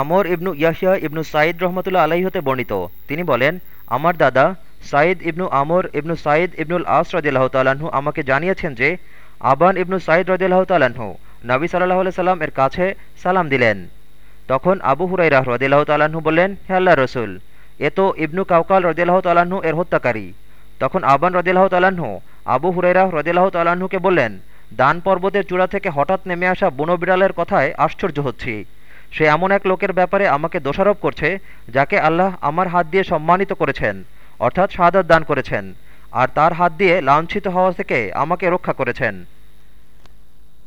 আমর ইবনু ইয়াহিয়া ইবনু সাঈদ রহমতুল্লা আলাহি হতে বর্ণিত। তিনি বলেন, আমার দাদা সাঈদ ইবনু আমর ইবনু সাঈদ ইবনুল আস রদিল্লাহ তাল্লাহ্ন আমাকে জানিয়েছেন যে, আবান ইবনু সাঈদ রদিল্লাহ তাল্লাহ্ন নবী সাল্লাহ সাল্লাম এর কাছে সালাম দিলেন। তখন আবু হুরাইরাহ রদিল্লাহ তাল্লাহ্ন বললেন, হে আল্লাহ রসুল, এ তো ইবনু কাউকাল রদিল্লাহ তাল্লাহ্ন এর হত্যাকারী। তখন আবান রদিল্লাহ তাল্লাহ্ন আবু হুরাইরাহ রদিল্লাহ তাল্লাহ্নকে বললেন, দান পর্বতের চূড়া থেকে হঠাৎ নেমে আসা বুনো বিড়ালের কথায় আশ্চর্য হচ্ছি। সে এমন এক লোকের ব্যাপারে আমাকে দোষারোপ করছে, যাকে আল্লাহ আমার হাত দিয়ে সম্মানিত করেছেন, অর্থাৎ সাদত দান করেছেন, আর তার হাত দিয়ে লাঞ্ছিত হওয়া থেকে আমাকে রক্ষা করেছেন।